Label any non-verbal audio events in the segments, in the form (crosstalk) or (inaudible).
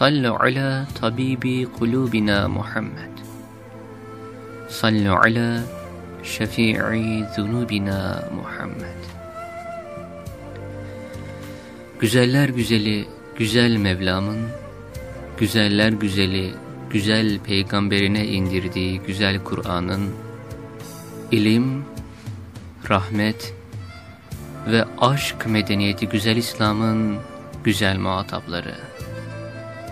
Sallu ala tabibi kulubina Muhammed. Sallu ala şefii zunubina Muhammed. Güzeller güzeli güzel Mevlam'ın, güzeller güzeli güzel peygamberine indirdiği güzel Kur'an'ın ilim, rahmet ve aşk medeniyeti güzel İslam'ın güzel muhatapları.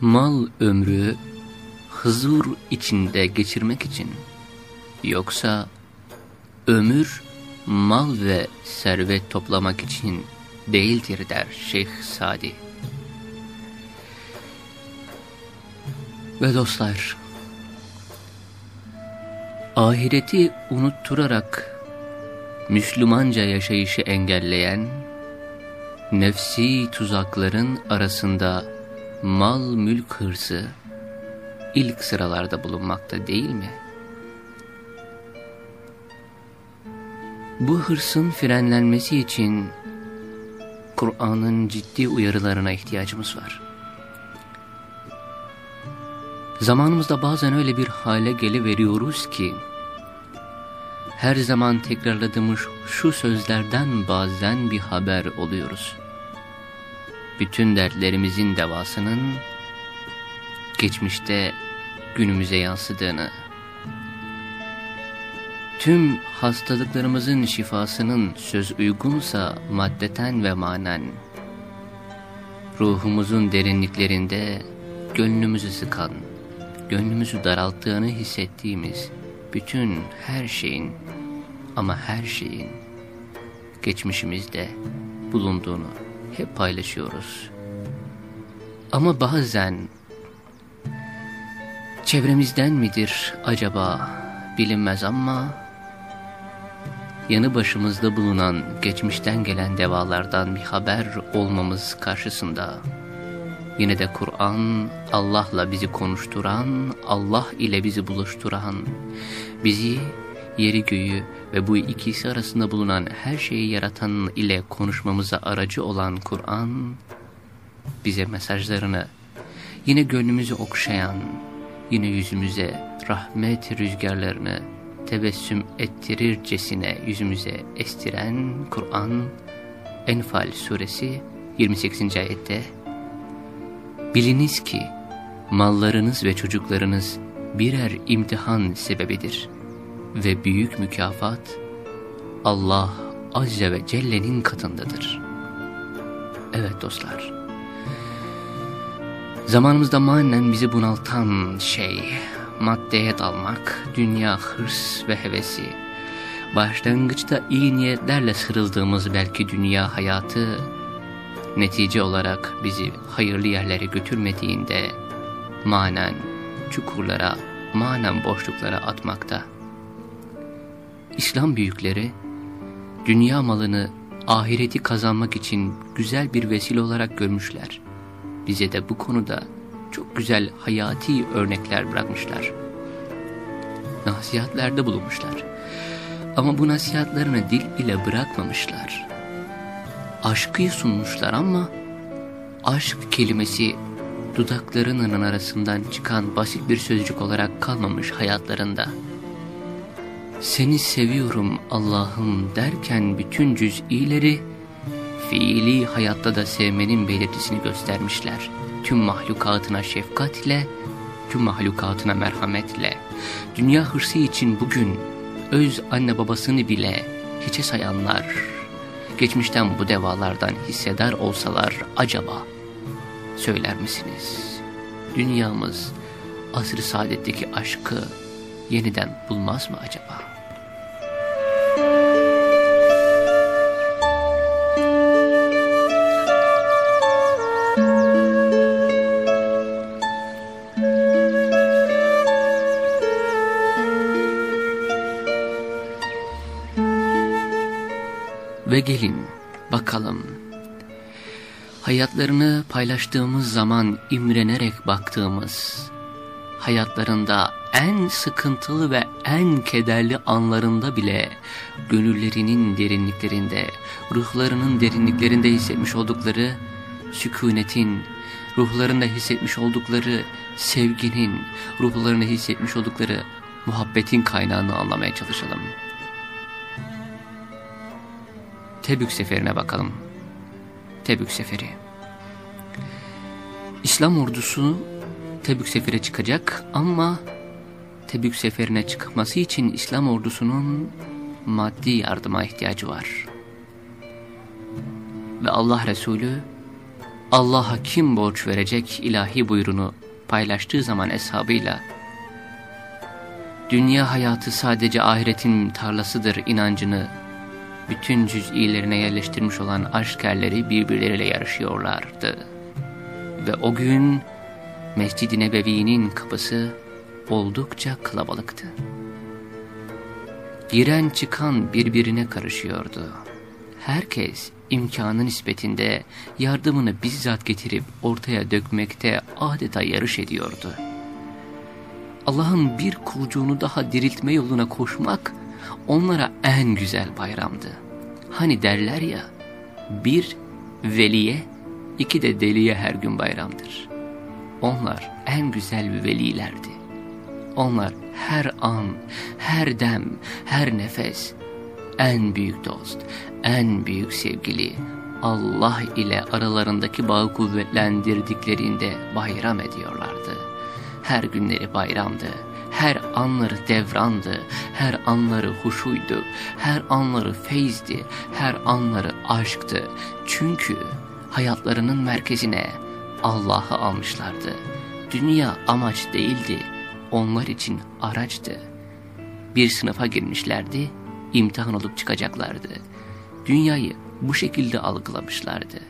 Mal ömrü huzur içinde geçirmek için yoksa ömür mal ve servet toplamak için değildir der Şeyh Sadi. Ve dostlar, ahireti unutturarak Müslümanca yaşayışı engelleyen, nefsi tuzakların arasında mal mülk hırsı ilk sıralarda bulunmakta değil mi? Bu hırsın frenlenmesi için Kur'an'ın ciddi uyarılarına ihtiyacımız var. Zamanımızda bazen öyle bir hale geliveriyoruz ki, her zaman tekrarladığımız şu sözlerden bazen bir haber oluyoruz bütün dertlerimizin devasının geçmişte günümüze yansıdığını, tüm hastalıklarımızın şifasının söz uygunsa maddeten ve manen, ruhumuzun derinliklerinde gönlümüzü sıkan, gönlümüzü daralttığını hissettiğimiz bütün her şeyin ama her şeyin geçmişimizde bulunduğunu hep paylaşıyoruz. Ama bazen çevremizden midir acaba bilinmez ama yanı başımızda bulunan geçmişten gelen devalardan bir haber olmamız karşısında yine de Kur'an Allah'la bizi konuşturan, Allah ile bizi buluşturan, bizi yeri göğü ve bu ikisi arasında bulunan her şeyi yaratan ile konuşmamıza aracı olan Kur'an, bize mesajlarını yine gönlümüzü okşayan, yine yüzümüze rahmet rüzgarlarını tebessüm ettirircesine yüzümüze estiren Kur'an, Enfal suresi 28. ayette Biliniz ki mallarınız ve çocuklarınız birer imtihan sebebidir ve büyük mükafat Allah Azze ve Celle'nin katındadır. Evet dostlar, zamanımızda manen bizi bunaltan şey, maddeye dalmak, dünya hırs ve hevesi, başlangıçta iyi niyetlerle sırıldığımız belki dünya hayatı, netice olarak bizi hayırlı yerlere götürmediğinde, manen çukurlara, manen boşluklara atmakta. İslam büyükleri, dünya malını ahireti kazanmak için güzel bir vesile olarak görmüşler. Bize de bu konuda çok güzel hayati örnekler bırakmışlar. Nasihatlerde bulunmuşlar. Ama bu nasihatlarını dil ile bırakmamışlar. Aşkı sunmuşlar ama aşk kelimesi dudaklarının arasından çıkan basit bir sözcük olarak kalmamış hayatlarında Seni seviyorum Allah'ım derken bütün cüz'ileri fiili hayatta da sevmenin belirtisini göstermişler. Tüm mahlukatına şefkatle, tüm mahlukatına merhametle. Dünya hırsı için bugün öz anne babasını bile hiçe sayanlar, geçmişten bu devalardan hissedar olsalar acaba söyler misiniz? Dünyamız asr-ı saadetteki aşkı yeniden bulmaz mı acaba? Gelin bakalım hayatlarını paylaştığımız zaman imrenerek baktığımız, hayatlarında en sıkıntılı ve en kederli anlarında bile gönüllerinin derinliklerinde, ruhlarının derinliklerinde hissetmiş oldukları sükunetin, ruhlarında hissetmiş oldukları sevginin, ruhlarında hissetmiş oldukları muhabbetin kaynağını anlamaya çalışalım. Tebük seferine bakalım. Tebük seferi. İslam ordusu Tebük sefere çıkacak ama Tebük seferine çıkması için İslam ordusunun maddi yardıma ihtiyacı var. Ve Allah Resulü Allah'a kim borç verecek ilahi buyruğunu paylaştığı zaman eshabıyla dünya hayatı sadece ahiretin tarlasıdır inancını bütün cüz'ilerine yerleştirmiş olan aşkerleri birbirleriyle yarışıyorlardı. Ve o gün Mescid-i Nebevi'nin kapısı oldukça kalabalıktı. Giren çıkan birbirine karışıyordu. Herkes imkanı nispetinde yardımını bizzat getirip ortaya dökmekte adeta yarış ediyordu. Allah'ın bir kulcuğunu daha diriltme yoluna koşmak onlara en güzel bayramdı. Hani derler ya, bir veliye, iki de deliye her gün bayramdır. Onlar en güzel velilerdi. Onlar her an, her dem, her nefes en büyük dost, en büyük sevgili Allah ile aralarındaki bağı kuvvetlendirdiklerinde bayram ediyorlardı. Her günleri bayramdı her anları devrandı, her anları huşuydu, her anları feyzdi, her anları aşktı. Çünkü hayatlarının merkezine Allah'ı almışlardı. Dünya amaç değildi, onlar için araçtı. Bir sınıfa girmişlerdi, imtihan olup çıkacaklardı. Dünyayı bu şekilde algılamışlardı.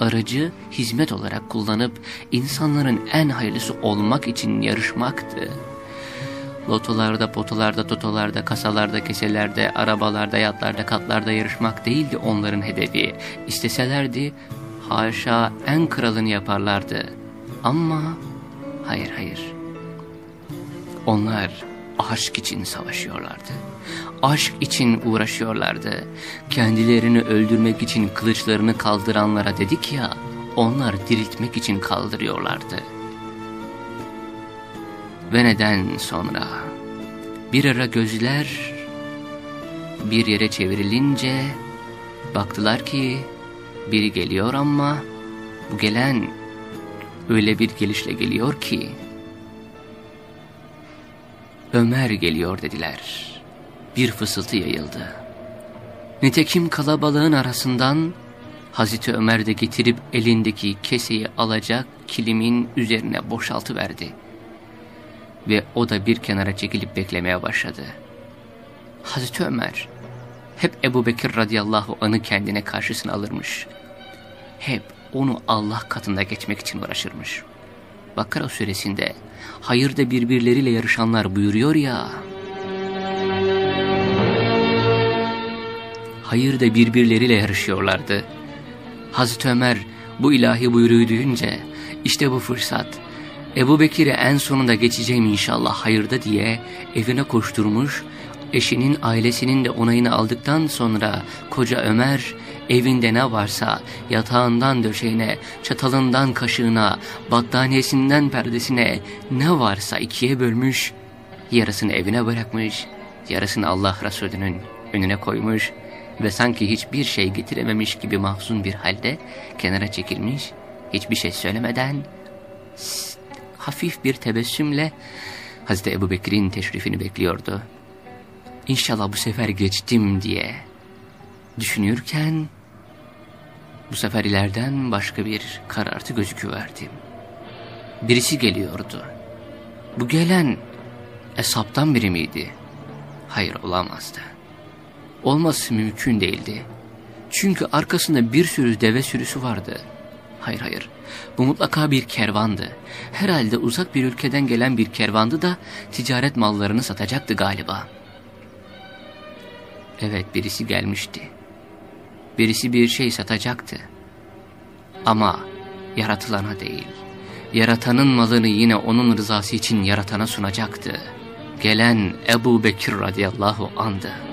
Aracı hizmet olarak kullanıp insanların en hayırlısı olmak için yarışmaktı. Lotolarda, potolarda, totolarda, kasalarda, keselerde, arabalarda, yatlarda, katlarda yarışmak değildi onların hedefi. İsteselerdi haşa en kralını yaparlardı. Ama hayır hayır. Onlar aşk için savaşıyorlardı. Aşk için uğraşıyorlardı. Kendilerini öldürmek için kılıçlarını kaldıranlara dedik ya, onlar diriltmek için kaldırıyorlardı. Ve neden sonra bir ara gözler bir yere çevrilince baktılar ki biri geliyor ama bu gelen öyle bir gelişle geliyor ki Ömer geliyor dediler. Bir fısıltı yayıldı. Nitekim kalabalığın arasından Hazreti Ömer de getirip elindeki keseyi alacak kilimin üzerine boşaltıverdi. verdi ve o da bir kenara çekilip beklemeye başladı. Hazreti Ömer hep Ebu Bekir radıyallahu anı kendine karşısına alırmış. Hep onu Allah katında geçmek için uğraşırmış. Bakara suresinde hayırda birbirleriyle yarışanlar buyuruyor ya. Hayırda birbirleriyle yarışıyorlardı. Hazreti Ömer bu ilahi buyruğu duyunca işte bu fırsat Ebu Bekir'e en sonunda geçeceğim inşallah hayırda diye evine koşturmuş, eşinin ailesinin de onayını aldıktan sonra koca Ömer evinde ne varsa yatağından döşeğine, çatalından kaşığına, battaniyesinden perdesine ne varsa ikiye bölmüş, yarısını evine bırakmış, yarısını Allah Resulü'nün önüne koymuş ve sanki hiçbir şey getirememiş gibi mahzun bir halde kenara çekilmiş, hiçbir şey söylemeden hafif bir tebessümle Hazreti Ebu Bekir'in teşrifini bekliyordu. İnşallah bu sefer geçtim diye düşünürken bu sefer ileriden başka bir karartı gözüküverdi. Birisi geliyordu. Bu gelen Esap'tan biri miydi? Hayır olamazdı. Olması mümkün değildi. Çünkü arkasında bir sürü deve sürüsü vardı. Hayır hayır. Bu mutlaka bir kervandı. Herhalde uzak bir ülkeden gelen bir kervandı da ticaret mallarını satacaktı galiba. Evet birisi gelmişti. Birisi bir şey satacaktı. Ama yaratılana değil. Yaratanın malını yine onun rızası için yaratana sunacaktı. Gelen Ebu Bekir radıyallahu andı.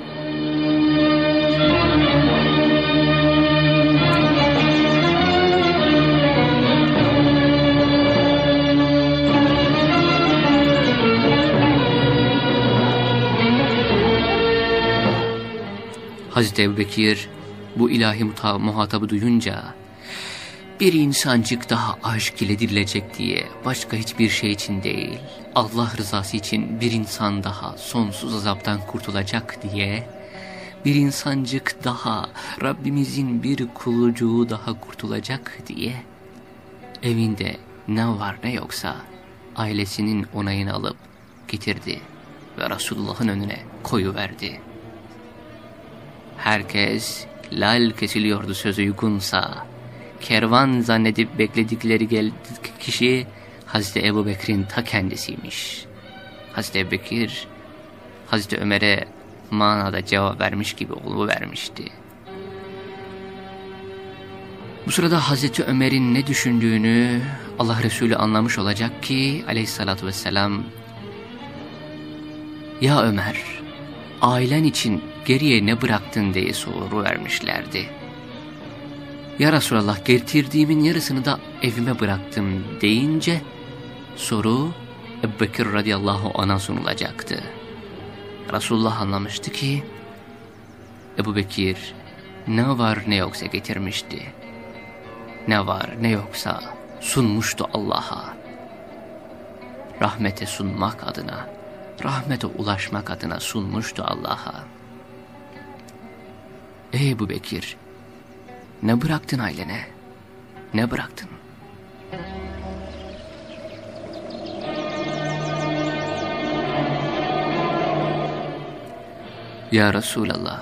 Hazreti Ebu Bekir bu ilahi muhatabı duyunca bir insancık daha aşk ile dirilecek diye başka hiçbir şey için değil Allah rızası için bir insan daha sonsuz azaptan kurtulacak diye bir insancık daha Rabbimizin bir kulucuğu daha kurtulacak diye evinde ne var ne yoksa ailesinin onayını alıp getirdi ve Resulullah'ın önüne koyu verdi. Herkes lal kesiliyordu söz uygunsa. Kervan zannedip bekledikleri gel kişi Hazreti Ebu Bekir'in ta kendisiymiş. Hazreti Ebu Bekir, Hazreti Ömer'e manada cevap vermiş gibi vermişti. Bu sırada Hazreti Ömer'in ne düşündüğünü Allah Resulü anlamış olacak ki aleyhissalatü vesselam Ya Ömer, ailen için geriye ne bıraktın diye soru vermişlerdi. Ya Resulallah getirdiğimin yarısını da evime bıraktım deyince soru Ebu Bekir radıyallahu anh'a sunulacaktı. Resulullah anlamıştı ki Ebu Bekir ne var ne yoksa getirmişti. Ne var ne yoksa sunmuştu Allah'a. Rahmete sunmak adına, rahmete ulaşmak adına sunmuştu Allah'a. Ey Ebu Bekir, ne bıraktın ailene? Ne bıraktın? Ya Resulallah,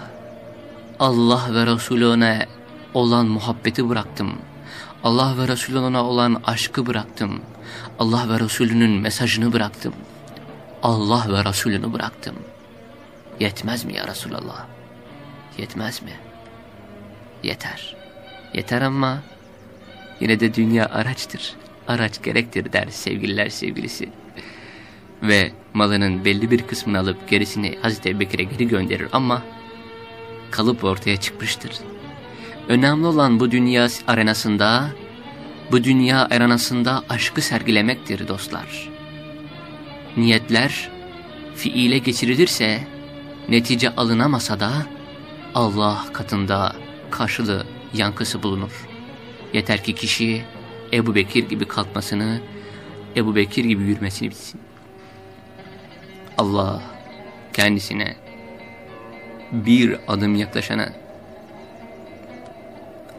Allah ve Resulüne olan muhabbeti bıraktım. Allah ve Resulüne olan aşkı bıraktım. Allah ve Resulünün mesajını bıraktım. Allah ve Resulünü bıraktım. Yetmez mi ya Resulallah? Yetmez mi? Yeter. Yeter ama yine de dünya araçtır. Araç gerektir der sevgililer sevgilisi. Ve malının belli bir kısmını alıp gerisini Hazreti Bekir'e geri gönderir ama kalıp ortaya çıkmıştır. Önemli olan bu dünya arenasında, bu dünya arenasında aşkı sergilemektir dostlar. Niyetler fiile geçirilirse, netice alınamasa da Allah katında karşılığı yankısı bulunur. Yeter ki kişi Ebu Bekir gibi kalkmasını, Ebu Bekir gibi yürümesini bilsin. Allah kendisine bir adım yaklaşana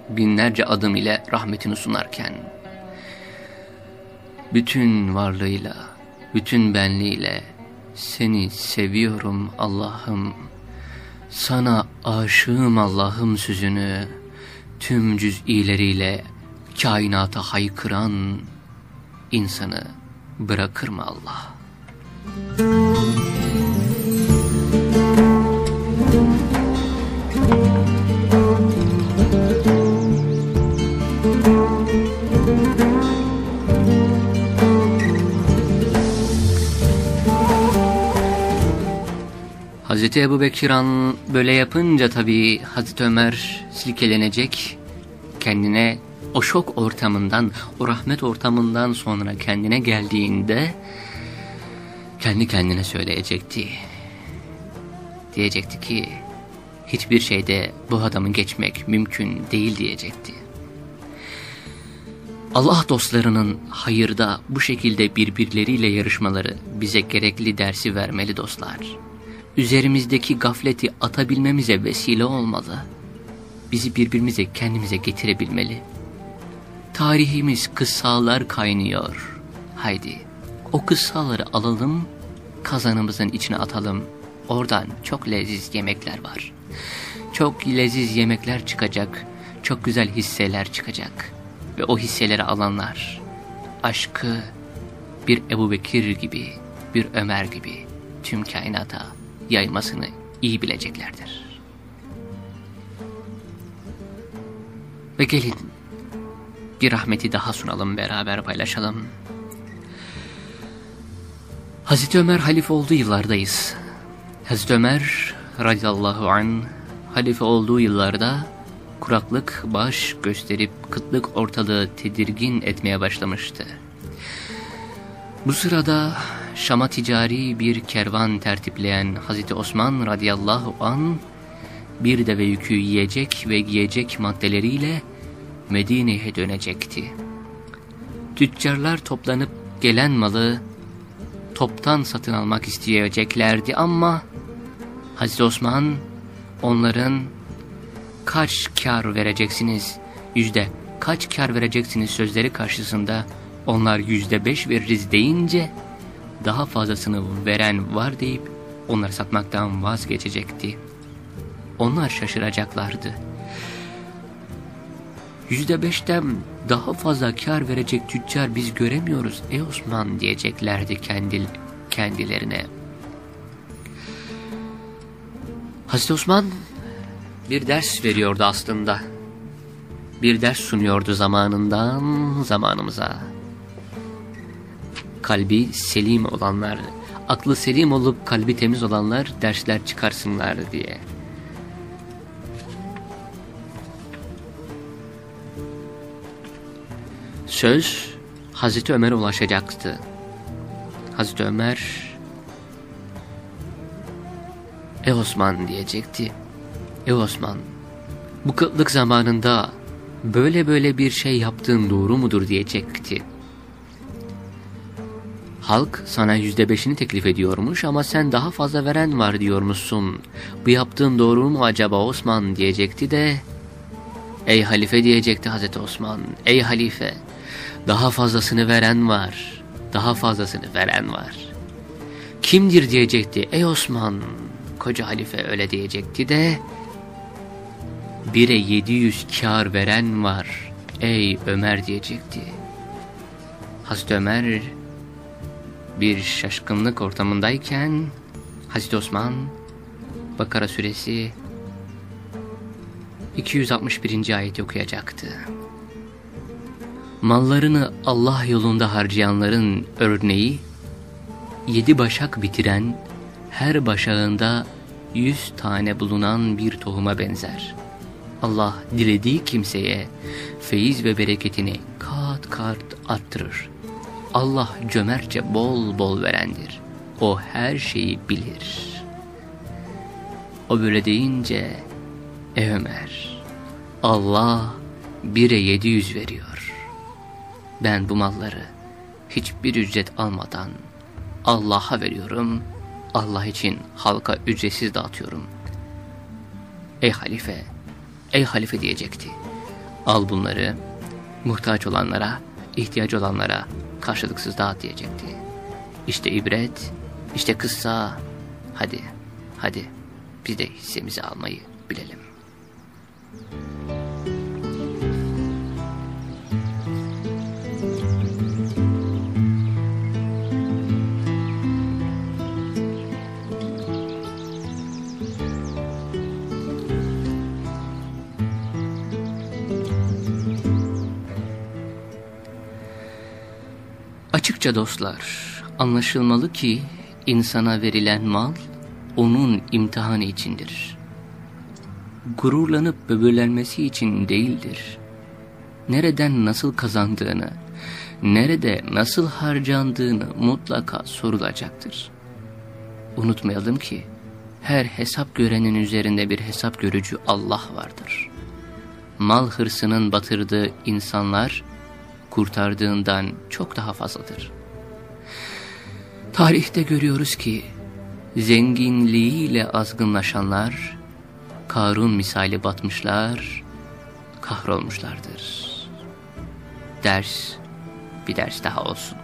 binlerce adım ile rahmetini sunarken bütün varlığıyla, bütün benliğiyle seni seviyorum Allah'ım sana aşığım Allah'ım sözünü tüm cüz'ileriyle kainata haykıran insanı bırakır mı Allah? Hazreti Ebu Bekiran böyle yapınca tabii Hazreti Ömer silkelenecek, kendine o şok ortamından, o rahmet ortamından sonra kendine geldiğinde kendi kendine söyleyecekti. Diyecekti ki hiçbir şeyde bu adamı geçmek mümkün değil diyecekti. Allah dostlarının hayırda bu şekilde birbirleriyle yarışmaları bize gerekli dersi vermeli dostlar. Üzerimizdeki gafleti atabilmemize vesile olmalı. Bizi birbirimize kendimize getirebilmeli. Tarihimiz kıssalar kaynıyor. Haydi o kıssaları alalım, kazanımızın içine atalım. Oradan çok leziz yemekler var. Çok leziz yemekler çıkacak, çok güzel hisseler çıkacak.'' ve o hisseleri alanlar aşkı bir Ebu Bekir gibi, bir Ömer gibi tüm kainata yaymasını iyi bileceklerdir. Ve gelin bir rahmeti daha sunalım beraber paylaşalım. Hazreti Ömer halife olduğu yıllardayız. Hazreti Ömer radıyallahu an halife olduğu yıllarda kuraklık baş gösterip kıtlık ortalığı tedirgin etmeye başlamıştı. Bu sırada Şam'a ticari bir kervan tertipleyen Hazreti Osman radıyallahu an bir deve yükü yiyecek ve giyecek maddeleriyle Medine'ye dönecekti. Tüccarlar toplanıp gelen malı toptan satın almak isteyeceklerdi ama Hazreti Osman onların kaç kar vereceksiniz, yüzde kaç kar vereceksiniz sözleri karşısında onlar yüzde beş veririz deyince daha fazlasını veren var deyip onları satmaktan vazgeçecekti. Onlar şaşıracaklardı. Yüzde beşten daha fazla kar verecek tüccar biz göremiyoruz ey Osman diyeceklerdi kendi, kendilerine. Hazreti Osman bir ders veriyordu aslında. Bir ders sunuyordu zamanından zamanımıza. Kalbi selim olanlar, aklı selim olup kalbi temiz olanlar dersler çıkarsınlar diye. Söz Hazreti Ömer'e ulaşacaktı. Hazreti Ömer, E Osman diyecekti. Ey Osman, bu kıtlık zamanında böyle böyle bir şey yaptığın doğru mudur diyecekti. Halk sana yüzde beşini teklif ediyormuş ama sen daha fazla veren var diyormuşsun. Bu yaptığın doğru mu acaba Osman diyecekti de... Ey halife diyecekti Hazreti Osman. Ey halife daha fazlasını veren var. Daha fazlasını veren var. Kimdir diyecekti ey Osman. Koca halife öyle diyecekti de... Bire yedi yüz kar veren var ey Ömer diyecekti. Hazreti Ömer bir şaşkınlık ortamındayken Hazreti Osman Bakara suresi 261. ayeti okuyacaktı. Mallarını Allah yolunda harcayanların örneği yedi başak bitiren her başağında yüz tane bulunan bir tohuma benzer. Allah dilediği kimseye feyiz ve bereketini kat kat arttırır. Allah cömertçe bol bol verendir. O her şeyi bilir. O böyle deyince, ey Ömer, Allah bire yedi yüz veriyor. Ben bu malları hiçbir ücret almadan Allah'a veriyorum. Allah için halka ücretsiz dağıtıyorum. Ey halife, Ey halife diyecekti. Al bunları muhtaç olanlara, ihtiyaç olanlara karşılıksız dağıt diyecekti. İşte ibret, işte kıssa. Hadi, hadi biz de hissemizi almayı bilelim. Açıkça dostlar, anlaşılmalı ki insana verilen mal onun imtihanı içindir. Gururlanıp böbürlenmesi için değildir. Nereden nasıl kazandığını, nerede nasıl harcandığını mutlaka sorulacaktır. Unutmayalım ki her hesap görenin üzerinde bir hesap görücü Allah vardır. Mal hırsının batırdığı insanlar kurtardığından çok daha fazladır. Tarihte görüyoruz ki zenginliğiyle azgınlaşanlar Karun misali batmışlar, kahrolmuşlardır. Ders bir ders daha olsun.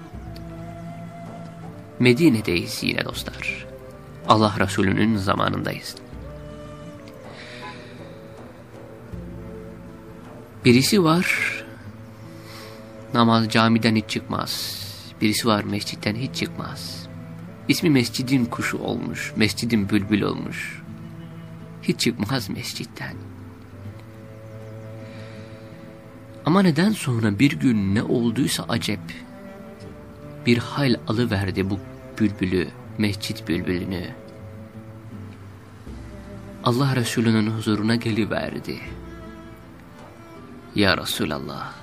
Medine'deyiz yine dostlar. Allah Resulü'nün zamanındayız. Birisi var, namaz camiden hiç çıkmaz. Birisi var mescitten hiç çıkmaz. İsmi mescidin kuşu olmuş, mescidin bülbül olmuş. Hiç çıkmaz mescitten. Ama neden sonra bir gün ne olduysa acep bir hal alıverdi bu bülbülü, mescit bülbülünü. Allah Resulü'nün huzuruna geliverdi. Ya Resulallah,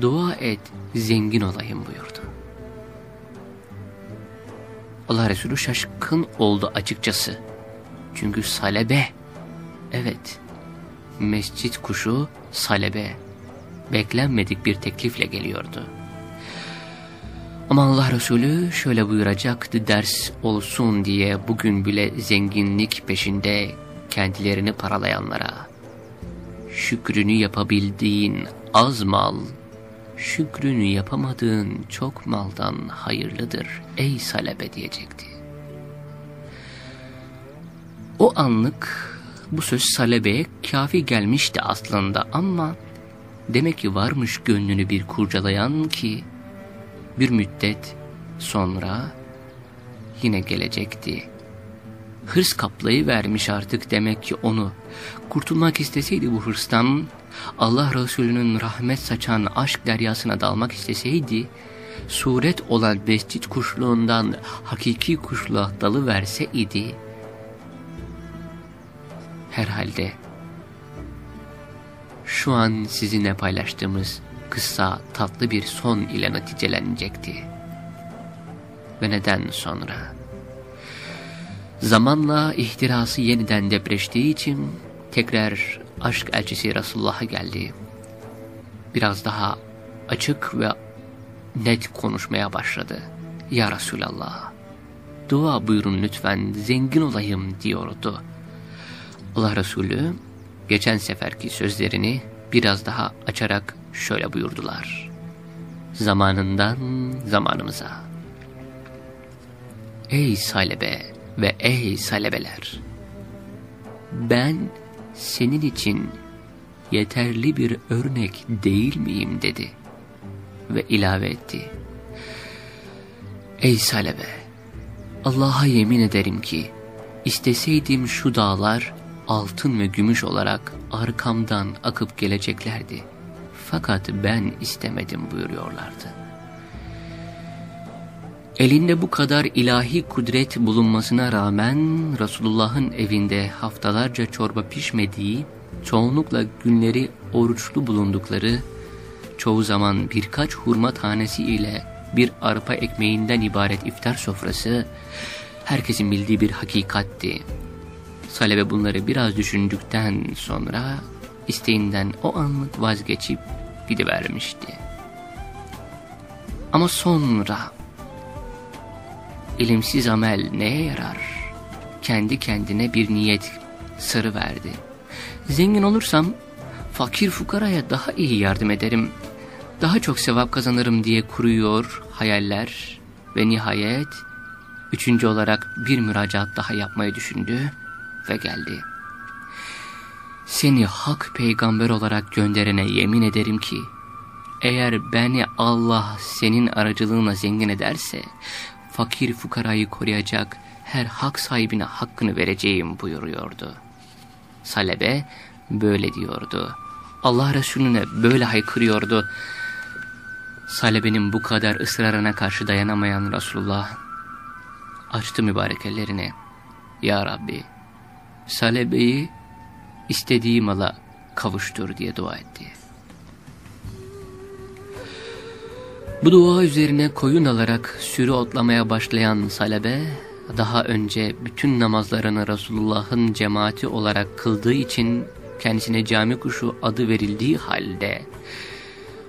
dua et zengin olayım buyurdu. Allah Resulü şaşkın oldu açıkçası. Çünkü salebe, evet, mescit kuşu salebe, beklenmedik bir teklifle geliyordu. Ama Allah Resulü şöyle buyuracaktı ders olsun diye bugün bile zenginlik peşinde kendilerini paralayanlara. Şükrünü yapabildiğin az mal, şükrünü yapamadığın çok maldan hayırlıdır ey salebe diyecekti. O anlık bu söz salebeye kafi gelmişti aslında ama demek ki varmış gönlünü bir kurcalayan ki bir müddet sonra yine gelecekti. Hırs kaplayı vermiş artık demek ki onu. Kurtulmak isteseydi bu hırstan, Allah Resulü'nün rahmet saçan aşk deryasına dalmak isteseydi, suret olan mescit kuşluğundan hakiki kuşluğa dalı verse idi, herhalde şu an sizinle paylaştığımız kısa tatlı bir son ile neticelenecekti. Ve neden sonra? Zamanla ihtirası yeniden depreştiği için tekrar aşk elçisi Resulullah'a geldi. Biraz daha açık ve net konuşmaya başladı. Ya Resulallah, dua buyurun lütfen zengin olayım diyordu. Allah Resulü geçen seferki sözlerini biraz daha açarak şöyle buyurdular. Zamanından zamanımıza. Ey salebe ve ey salebeler! Ben senin için yeterli bir örnek değil miyim dedi ve ilave etti. Ey salebe! Allah'a yemin ederim ki isteseydim şu dağlar altın ve gümüş olarak arkamdan akıp geleceklerdi. Fakat ben istemedim buyuruyorlardı. Elinde bu kadar ilahi kudret bulunmasına rağmen Resulullah'ın evinde haftalarca çorba pişmediği, çoğunlukla günleri oruçlu bulundukları, çoğu zaman birkaç hurma tanesi ile bir arpa ekmeğinden ibaret iftar sofrası, herkesin bildiği bir hakikatti. Salebe bunları biraz düşündükten sonra isteğinden o anlık vazgeçip gidivermişti. Ama sonra ilimsiz amel neye yarar? Kendi kendine bir niyet sarı verdi. Zengin olursam fakir fukaraya daha iyi yardım ederim. Daha çok sevap kazanırım diye kuruyor hayaller ve nihayet üçüncü olarak bir müracaat daha yapmayı düşündü ve geldi. Seni hak peygamber olarak gönderene yemin ederim ki, eğer beni Allah senin aracılığına zengin ederse, fakir fukarayı koruyacak her hak sahibine hakkını vereceğim buyuruyordu. Salebe böyle diyordu. Allah Resulüne böyle haykırıyordu. Salebenin bu kadar ısrarına karşı dayanamayan Resulullah açtı mübarek ellerini. Ya Rabbi, Salebe'yi istediği mala kavuştur diye dua etti. Bu dua üzerine koyun alarak sürü otlamaya başlayan Salebe daha önce bütün namazlarını Resulullah'ın cemaati olarak kıldığı için kendisine cami kuşu adı verildiği halde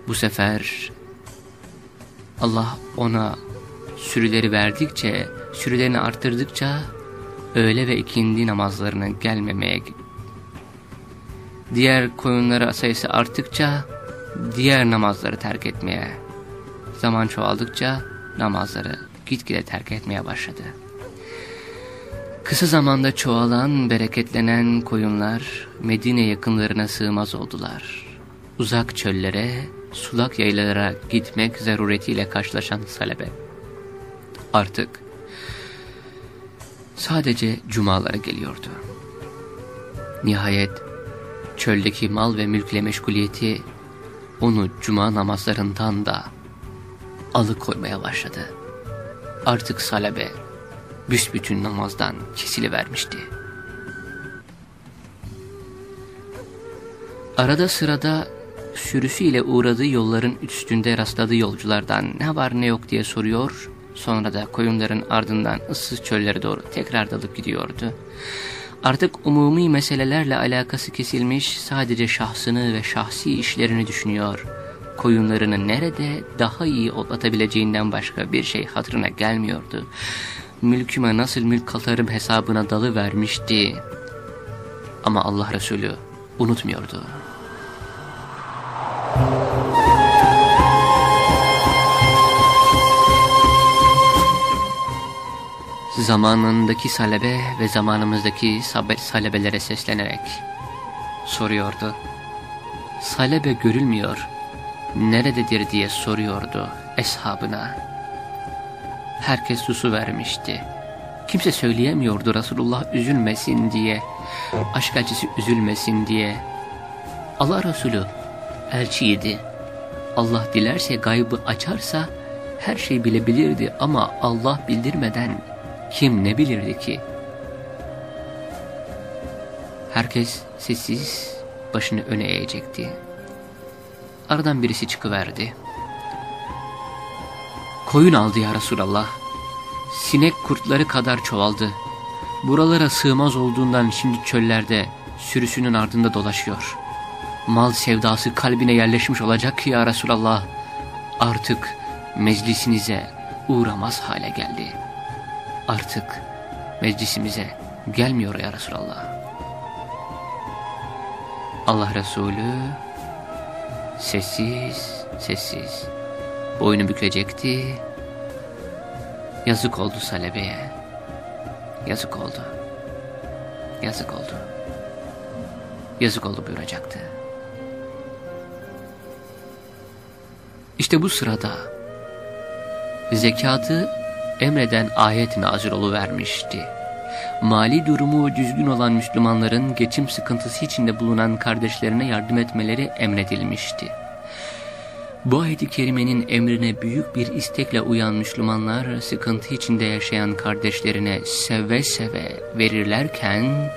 bu sefer Allah ona sürüleri verdikçe, sürülerini arttırdıkça öğle ve ikindi namazlarına gelmemeye diğer koyunları sayısı arttıkça diğer namazları terk etmeye zaman çoğaldıkça namazları gitgide terk etmeye başladı. Kısa zamanda çoğalan, bereketlenen koyunlar Medine yakınlarına sığmaz oldular. Uzak çöllere, sulak yaylalara gitmek zaruretiyle karşılaşan Salebe. Artık sadece cumalara geliyordu. Nihayet çöldeki mal ve mülkle meşguliyeti onu cuma namazlarından da alıkoymaya başladı. Artık Salebe büsbütün namazdan kesilivermişti. Arada sırada sürüsüyle uğradığı yolların üstünde rastladığı yolculardan ne var ne yok diye soruyor, sonra da koyunların ardından ıssız çöllere doğru tekrar dalıp gidiyordu. Artık umumi meselelerle alakası kesilmiş, sadece şahsını ve şahsi işlerini düşünüyor. Koyunlarını nerede daha iyi otlatabileceğinden başka bir şey hatırına gelmiyordu mülküme nasıl mülk katarım hesabına dalı vermişti. Ama Allah Resulü unutmuyordu. Zamanındaki salebe ve zamanımızdaki salebelere seslenerek soruyordu. Salebe görülmüyor, nerededir diye soruyordu eshabına herkes susu vermişti. Kimse söyleyemiyordu Resulullah üzülmesin diye, aşk elçisi üzülmesin diye. Allah Resulü elçiydi. Allah dilerse gaybı açarsa her şey bilebilirdi ama Allah bildirmeden kim ne bilirdi ki? Herkes sessiz başını öne eğecekti. Aradan birisi çıkıverdi. Koyun aldı ya Resulallah. Sinek kurtları kadar çoğaldı. Buralara sığmaz olduğundan şimdi çöllerde sürüsünün ardında dolaşıyor. Mal sevdası kalbine yerleşmiş olacak ki ya Resulallah. Artık meclisinize uğramaz hale geldi. Artık meclisimize gelmiyor ya Resulallah. Allah Resulü sessiz sessiz boynu bükecekti. Yazık oldu Salebe'ye. Yazık oldu. Yazık oldu. Yazık oldu buyuracaktı. İşte bu sırada zekatı emreden ayet nazil vermişti. Mali durumu düzgün olan Müslümanların geçim sıkıntısı içinde bulunan kardeşlerine yardım etmeleri emredilmişti. Bu ayet-i kerimenin emrine büyük bir istekle uyan Müslümanlar sıkıntı içinde yaşayan kardeşlerine seve seve verirlerken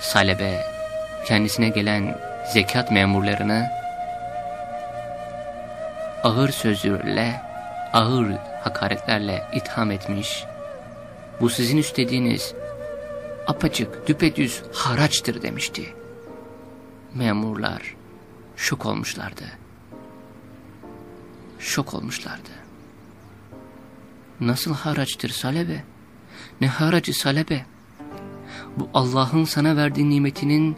Salebe kendisine gelen zekat memurlarını ağır sözlerle, ağır hakaretlerle itham etmiş. Bu sizin istediğiniz apaçık, düpedüz haraçtır demişti. Memurlar şok olmuşlardı şok olmuşlardı. Nasıl haraçtır salebe? Ne haracı salebe? Bu Allah'ın sana verdiği nimetinin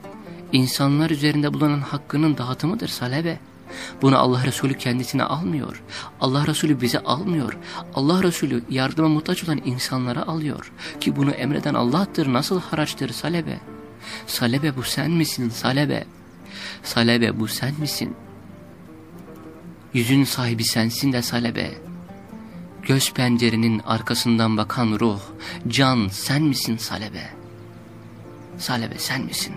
insanlar üzerinde bulunan hakkının dağıtımıdır salebe. Bunu Allah Resulü kendisine almıyor. Allah Resulü bize almıyor. Allah Resulü yardıma muhtaç olan insanlara alıyor. Ki bunu emreden Allah'tır. Nasıl haraçtır salebe? Salebe bu sen misin salebe? Salebe bu sen misin? Yüzün sahibi sensin de salebe. Göz pencerenin arkasından bakan ruh, can sen misin salebe? Salebe sen misin?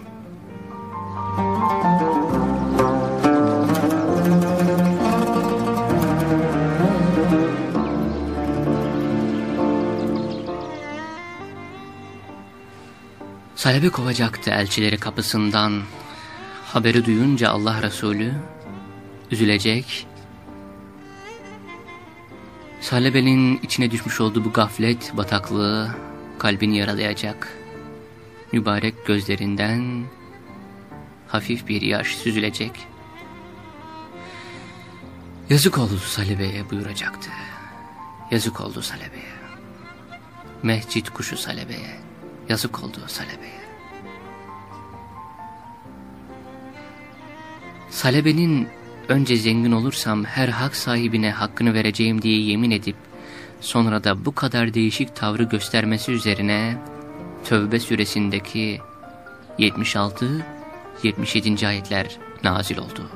Salebe kovacaktı elçileri kapısından. Haberi duyunca Allah Resulü üzülecek, Salebe'nin içine düşmüş olduğu bu gaflet bataklığı kalbini yaralayacak. Mübarek gözlerinden hafif bir yaş süzülecek. Yazık oldu Salebe'ye buyuracaktı. Yazık oldu Salebe'ye. Mehcit kuşu Salebe'ye. Yazık oldu Salebe'ye. Salebe'nin önce zengin olursam her hak sahibine hakkını vereceğim diye yemin edip sonra da bu kadar değişik tavrı göstermesi üzerine Tövbe suresindeki 76-77. ayetler nazil oldu.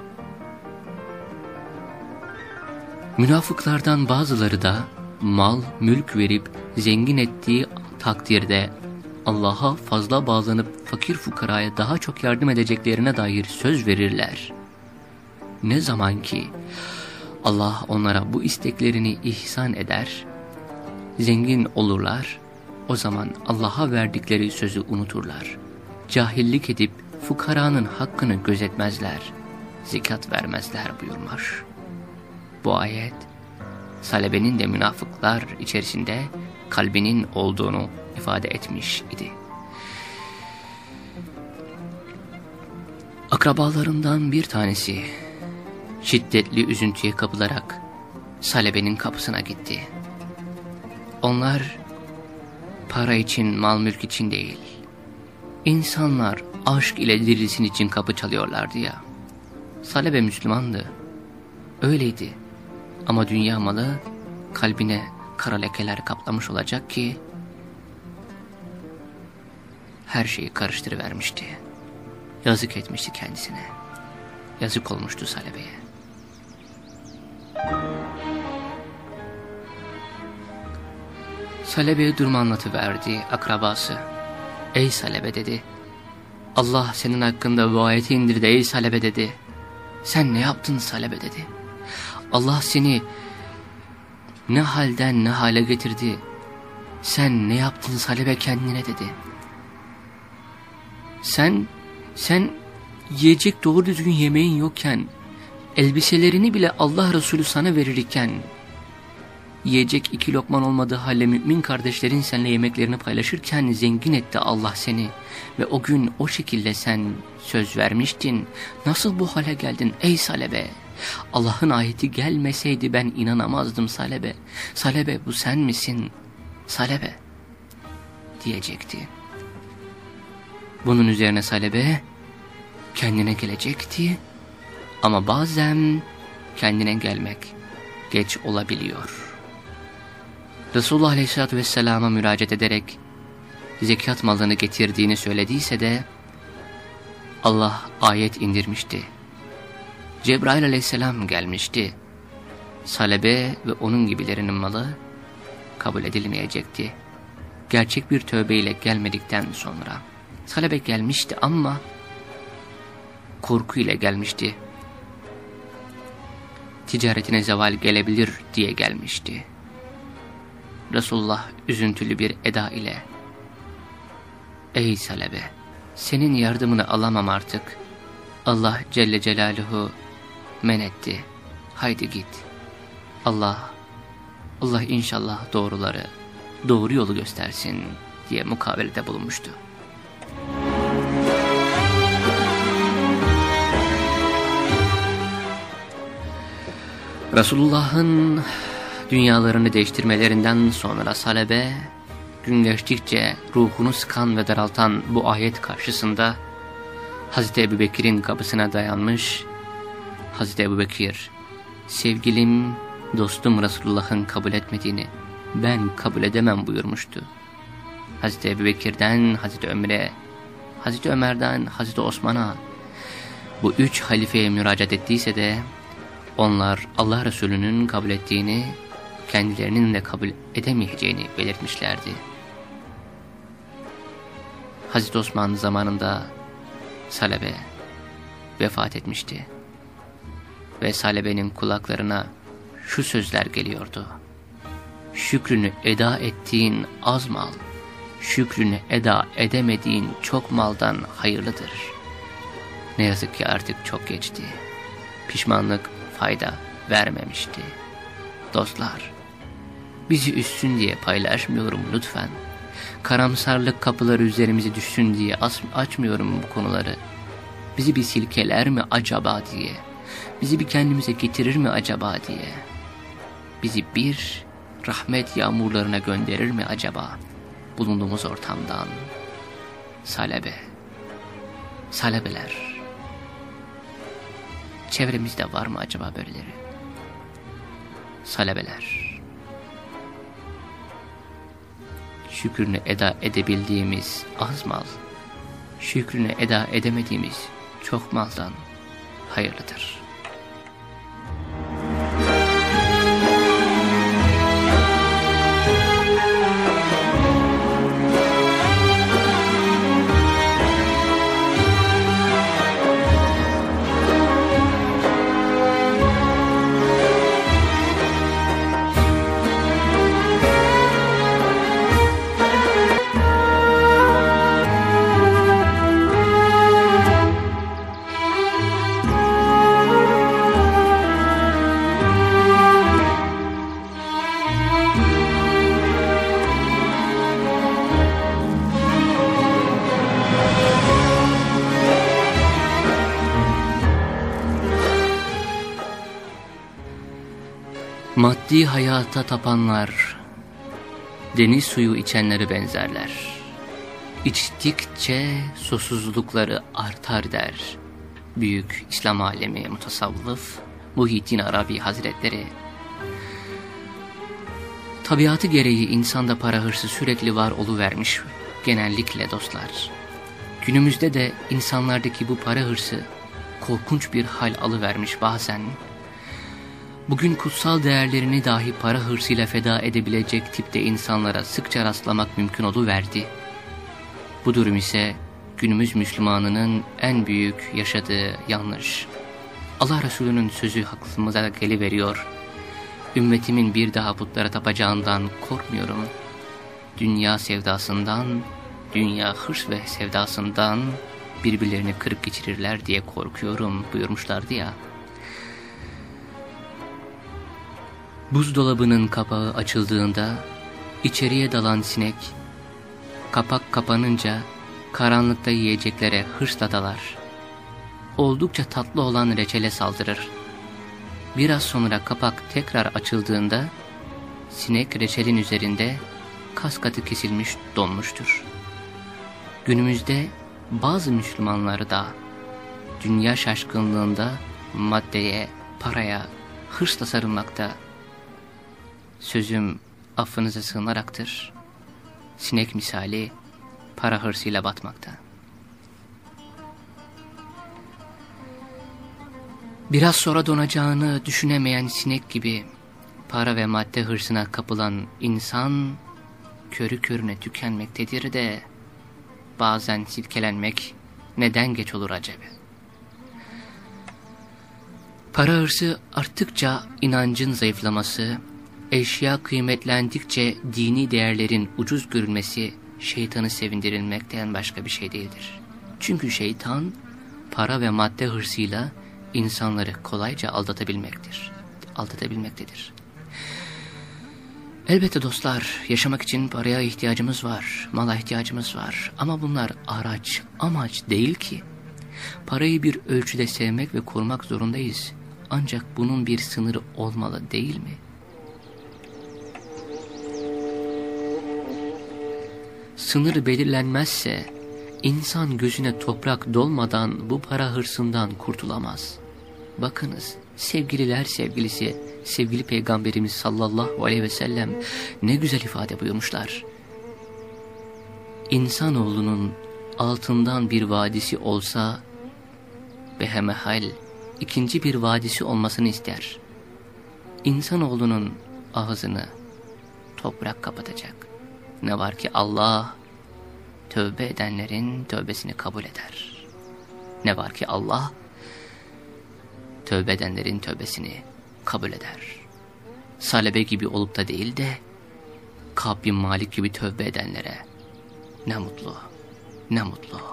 Münafıklardan bazıları da mal, mülk verip zengin ettiği takdirde Allah'a fazla bağlanıp fakir fukaraya daha çok yardım edeceklerine dair söz verirler. Ne zaman ki Allah onlara bu isteklerini ihsan eder, zengin olurlar, o zaman Allah'a verdikleri sözü unuturlar. Cahillik edip fukaranın hakkını gözetmezler, zikat vermezler buyurmuş. Bu ayet, Salebe'nin de münafıklar içerisinde kalbinin olduğunu ifade etmiş idi. Akrabalarından bir tanesi şiddetli üzüntüye kapılarak Salebe'nin kapısına gitti. Onlar para için, mal mülk için değil, insanlar aşk ile dirilsin için kapı çalıyorlardı ya. Salebe Müslümandı, öyleydi ama dünya malı kalbine kara lekeler kaplamış olacak ki her şeyi karıştırıvermişti. Yazık etmişti kendisine. Yazık olmuştu Salebe'ye. Salebe'ye durumu anlatıverdi akrabası. Ey Salebe dedi. Allah senin hakkında bu ayeti indirdi ey Salebe dedi. Sen ne yaptın Salebe dedi. Allah seni ne halden ne hale getirdi. Sen ne yaptın Salebe kendine dedi. Sen, sen yiyecek doğru düzgün yemeğin yokken, elbiselerini bile Allah Resulü sana verirken, yiyecek iki lokman olmadığı halde mümin kardeşlerin seninle yemeklerini paylaşırken zengin etti Allah seni. Ve o gün o şekilde sen söz vermiştin. Nasıl bu hale geldin ey Salebe? Allah'ın ayeti gelmeseydi ben inanamazdım Salebe. Salebe bu sen misin? Salebe diyecekti. Bunun üzerine Salebe kendine gelecekti ama bazen kendine gelmek geç olabiliyor. Resulullah Aleyhisselatü Vesselam'a müracaat ederek zekat malını getirdiğini söylediyse de Allah ayet indirmişti. Cebrail Aleyhisselam gelmişti. Salebe ve onun gibilerinin malı kabul edilmeyecekti. Gerçek bir tövbeyle gelmedikten sonra. Salebe gelmişti ama korku ile gelmişti. Ticaretine zeval gelebilir diye gelmişti. Resulullah üzüntülü bir eda ile Ey Salebe senin yardımını alamam artık. Allah Celle Celaluhu men etti. Haydi git. Allah, Allah inşallah doğruları, doğru yolu göstersin diye mukavelede bulunmuştu. Resulullah'ın dünyalarını değiştirmelerinden sonra Salebe, gün geçtikçe ruhunu sıkan ve daraltan bu ayet karşısında Hazreti Ebu Bekir'in kapısına dayanmış, Hazreti Ebu Bekir, sevgilim, dostum Resulullah'ın kabul etmediğini ben kabul edemem buyurmuştu. Hazreti Ebu Bekir'den Hazreti Ömer'e, Hazreti Ömer'den Hazreti Osman'a bu üç halifeye müracaat ettiyse de onlar Allah Resulü'nün kabul ettiğini kendilerinin de kabul edemeyeceğini belirtmişlerdi. Hazreti Osman zamanında Salebe vefat etmişti. Ve Salebe'nin kulaklarına şu sözler geliyordu. Şükrünü eda ettiğin az mal, şükrünü eda edemediğin çok maldan hayırlıdır. Ne yazık ki artık çok geçti. Pişmanlık fayda vermemişti. Dostlar, Bizi üstün diye paylaşmıyorum lütfen. Karamsarlık kapıları üzerimize düşsün diye açmıyorum bu konuları. Bizi bir silkeler mi acaba diye. Bizi bir kendimize getirir mi acaba diye. Bizi bir rahmet yağmurlarına gönderir mi acaba? Bulunduğumuz ortamdan. Salebe. Salebeler. Çevremizde var mı acaba böyleleri? Salebeler. Şükrünü eda edebildiğimiz az mal, şükrünü eda edemediğimiz çok maldan hayırlıdır. Maddi hayata tapanlar, deniz suyu içenleri benzerler. İçtikçe susuzlukları artar der. Büyük İslam alemi mutasavvıf Muhyiddin Arabi Hazretleri. Tabiatı gereği insanda para hırsı sürekli var oluvermiş genellikle dostlar. Günümüzde de insanlardaki bu para hırsı korkunç bir hal alıvermiş bazen bugün kutsal değerlerini dahi para hırsıyla feda edebilecek tipte insanlara sıkça rastlamak mümkün verdi. Bu durum ise günümüz Müslümanının en büyük yaşadığı yanlış. Allah Resulü'nün sözü hakkımıza geliveriyor. Ümmetimin bir daha putlara tapacağından korkmuyorum. Dünya sevdasından, dünya hırs ve sevdasından birbirlerini kırıp geçirirler diye korkuyorum buyurmuşlardı ya. Buzdolabının kapağı açıldığında içeriye dalan sinek, kapak kapanınca karanlıkta yiyeceklere hırsla dalar. Oldukça tatlı olan reçele saldırır. Biraz sonra kapak tekrar açıldığında sinek reçelin üzerinde kas katı kesilmiş donmuştur. Günümüzde bazı Müslümanlar da dünya şaşkınlığında maddeye, paraya, hırsla sarılmakta Sözüm affınıza sığınaraktır. Sinek misali para hırsıyla batmakta. Biraz sonra donacağını düşünemeyen sinek gibi para ve madde hırsına kapılan insan körü körüne tükenmektedir de bazen silkelenmek neden geç olur acaba? Para hırsı arttıkça inancın zayıflaması, Eşya kıymetlendikçe dini değerlerin ucuz görülmesi şeytanı sevindirilmekten başka bir şey değildir. Çünkü şeytan para ve madde hırsıyla insanları kolayca aldatabilmektir. Aldatabilmektedir. Elbette dostlar, yaşamak için paraya ihtiyacımız var, mala ihtiyacımız var. Ama bunlar araç, amaç değil ki. Parayı bir ölçüde sevmek ve korumak zorundayız. Ancak bunun bir sınırı olmalı değil mi? Sınır belirlenmezse insan gözüne toprak dolmadan bu para hırsından kurtulamaz. Bakınız sevgililer sevgilisi sevgili peygamberimiz sallallahu aleyhi ve sellem ne güzel ifade buyurmuşlar. İnsanoğlunun altından bir vadisi olsa behemehal ikinci bir vadisi olmasını ister. İnsanoğlunun ağzını toprak kapatacak. Ne var ki Allah tövbe edenlerin tövbesini kabul eder. Ne var ki Allah tövbe edenlerin tövbesini kabul eder. Salebe gibi olup da değil de Kab Malik gibi tövbe edenlere ne mutlu, ne mutlu.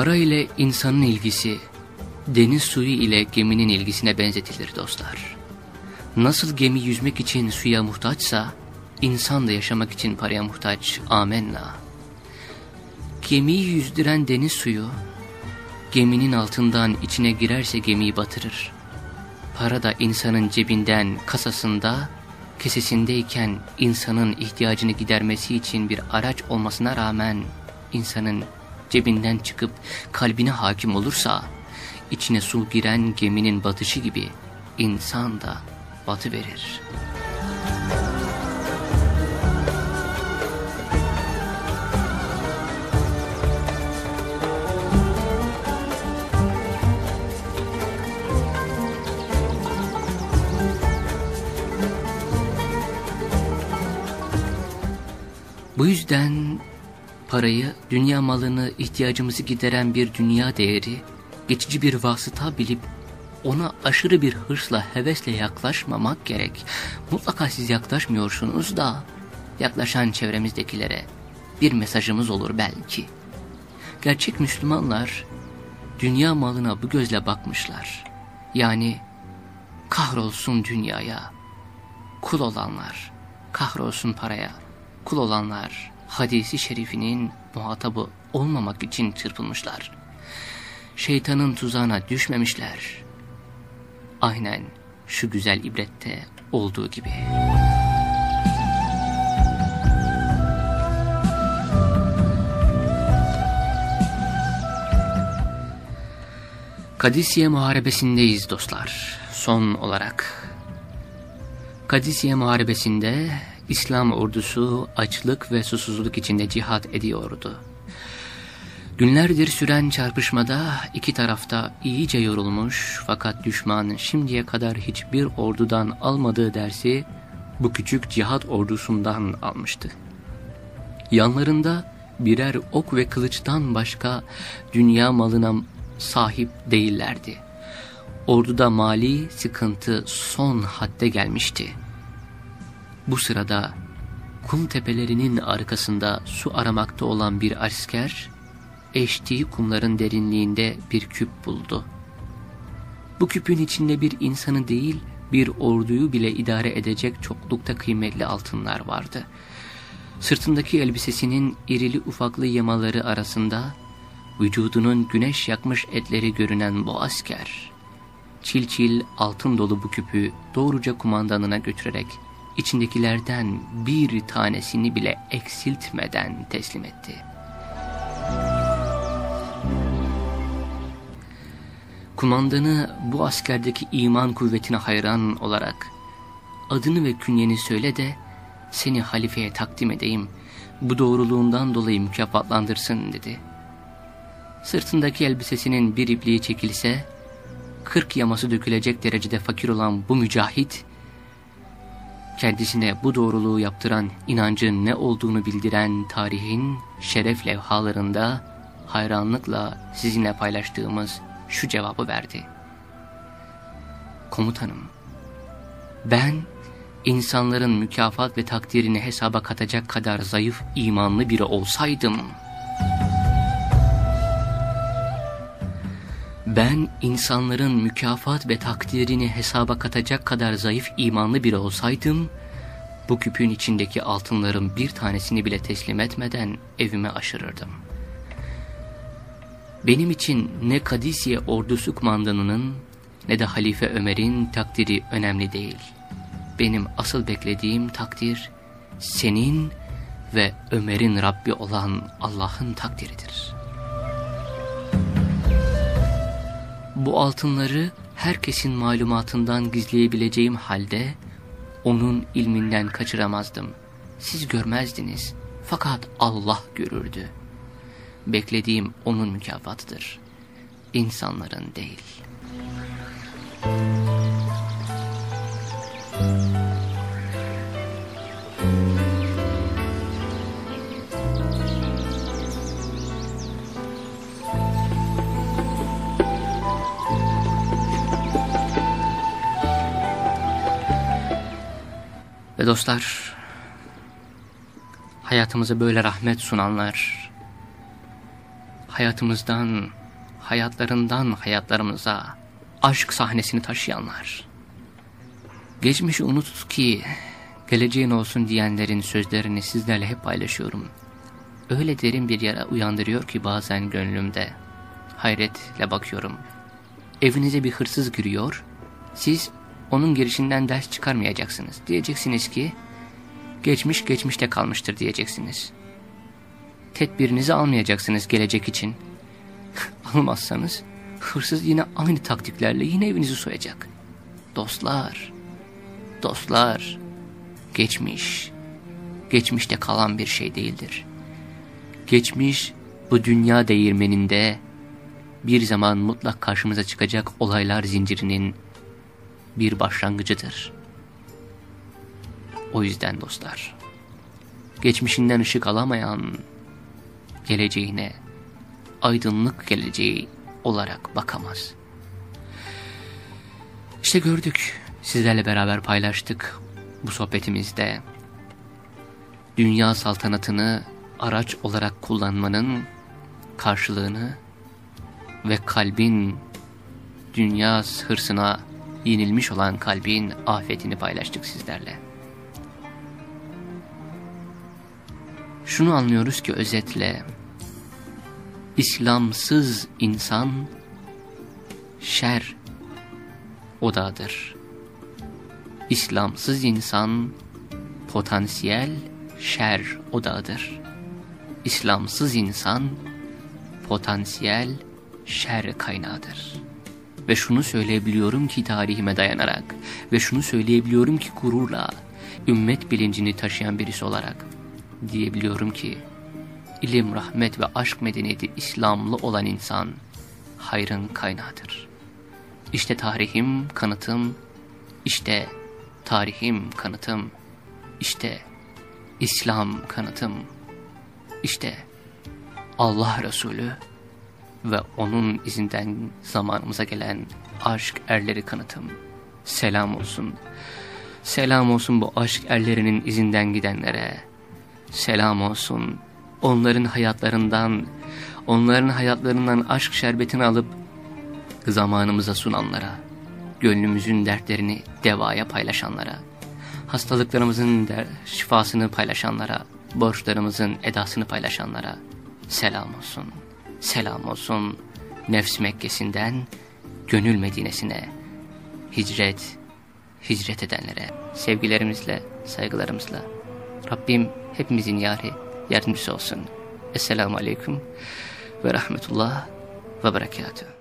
Para ile insanın ilgisi, deniz suyu ile geminin ilgisine benzetilir dostlar. Nasıl gemi yüzmek için suya muhtaçsa, insan da yaşamak için paraya muhtaç. Amenna. Gemiyi yüzdüren deniz suyu, geminin altından içine girerse gemiyi batırır. Para da insanın cebinden, kasasında, kesesindeyken insanın ihtiyacını gidermesi için bir araç olmasına rağmen insanın cebinden çıkıp kalbine hakim olursa, içine su giren geminin batışı gibi insan da batı verir. Bu yüzden parayı, dünya malını, ihtiyacımızı gideren bir dünya değeri, geçici bir vasıta bilip ona aşırı bir hırsla, hevesle yaklaşmamak gerek. Mutlaka siz yaklaşmıyorsunuz da yaklaşan çevremizdekilere bir mesajımız olur belki. Gerçek Müslümanlar dünya malına bu gözle bakmışlar. Yani kahrolsun dünyaya, kul olanlar, kahrolsun paraya, kul olanlar hadisi şerifinin muhatabı olmamak için çırpılmışlar. Şeytanın tuzağına düşmemişler. Aynen şu güzel ibrette olduğu gibi. Kadisiye Muharebesindeyiz dostlar. Son olarak. Kadisiye Muharebesinde İslam ordusu açlık ve susuzluk içinde cihat ediyordu. Günlerdir süren çarpışmada iki tarafta iyice yorulmuş fakat düşman şimdiye kadar hiçbir ordudan almadığı dersi bu küçük cihat ordusundan almıştı. Yanlarında birer ok ve kılıçtan başka dünya malına sahip değillerdi. Orduda mali sıkıntı son hadde gelmişti. Bu sırada kum tepelerinin arkasında su aramakta olan bir asker, eştiği kumların derinliğinde bir küp buldu. Bu küpün içinde bir insanı değil, bir orduyu bile idare edecek çoklukta kıymetli altınlar vardı. Sırtındaki elbisesinin irili ufaklı yamaları arasında, vücudunun güneş yakmış etleri görünen bu asker, çil çil altın dolu bu küpü doğruca kumandanına götürerek, içindekilerden bir tanesini bile eksiltmeden teslim etti. Kumandanı bu askerdeki iman kuvvetine hayran olarak adını ve künyeni söyle de seni halifeye takdim edeyim, bu doğruluğundan dolayı mükafatlandırsın dedi. Sırtındaki elbisesinin bir ipliği çekilse, kırk yaması dökülecek derecede fakir olan bu mücahit, kendisine bu doğruluğu yaptıran inancın ne olduğunu bildiren tarihin şeref levhalarında hayranlıkla sizinle paylaştığımız şu cevabı verdi. Komutanım, ben insanların mükafat ve takdirini hesaba katacak kadar zayıf imanlı biri olsaydım, ben insanların mükafat ve takdirini hesaba katacak kadar zayıf imanlı biri olsaydım, bu küpün içindeki altınların bir tanesini bile teslim etmeden evime aşırırdım. Benim için ne Kadisiye ordusu kumandanının ne de Halife Ömer'in takdiri önemli değil. Benim asıl beklediğim takdir senin ve Ömer'in Rabbi olan Allah'ın takdiridir. Bu altınları herkesin malumatından gizleyebileceğim halde onun ilminden kaçıramazdım. Siz görmezdiniz fakat Allah görürdü. Beklediğim onun mükafatıdır. İnsanların değil. Ve dostlar, hayatımıza böyle rahmet sunanlar, hayatımızdan, hayatlarından hayatlarımıza aşk sahnesini taşıyanlar. Geçmişi unut ki geleceğin olsun diyenlerin sözlerini sizlerle hep paylaşıyorum. Öyle derin bir yara uyandırıyor ki bazen gönlümde. Hayretle bakıyorum. Evinize bir hırsız giriyor, siz onun girişinden ders çıkarmayacaksınız. Diyeceksiniz ki, geçmiş geçmişte kalmıştır diyeceksiniz. Tedbirinizi almayacaksınız gelecek için. (laughs) Almazsanız, hırsız yine aynı taktiklerle yine evinizi soyacak. Dostlar, dostlar, geçmiş, geçmişte kalan bir şey değildir. Geçmiş bu dünya değirmeninde bir zaman mutlak karşımıza çıkacak olaylar zincirinin bir başlangıcıdır. O yüzden dostlar, geçmişinden ışık alamayan geleceğine, aydınlık geleceği olarak bakamaz. İşte gördük, sizlerle beraber paylaştık bu sohbetimizde. Dünya saltanatını araç olarak kullanmanın karşılığını ve kalbin dünya hırsına yenilmiş olan kalbin afetini paylaştık sizlerle. Şunu anlıyoruz ki özetle, İslamsız insan şer odağıdır. İslamsız insan potansiyel şer odağıdır. İslamsız insan potansiyel şer kaynağıdır. Ve şunu söyleyebiliyorum ki tarihime dayanarak ve şunu söyleyebiliyorum ki gururla ümmet bilincini taşıyan birisi olarak diyebiliyorum ki ilim, rahmet ve aşk medeniyeti İslamlı olan insan hayrın kaynağıdır. İşte tarihim, kanıtım, işte tarihim, kanıtım, işte İslam kanıtım, işte Allah Resulü ve onun izinden zamanımıza gelen aşk erleri kanıtım. Selam olsun. Selam olsun bu aşk erlerinin izinden gidenlere. Selam olsun onların hayatlarından, onların hayatlarından aşk şerbetini alıp zamanımıza sunanlara, gönlümüzün dertlerini devaya paylaşanlara, hastalıklarımızın şifasını paylaşanlara, borçlarımızın edasını paylaşanlara selam olsun. Selam olsun nefs Mekke'sinden gönül Medine'sine hicret, hicret edenlere sevgilerimizle, saygılarımızla Rabbim hepimizin yari, yardımcısı olsun. Esselamu Aleyküm ve Rahmetullah ve Berekatuhu.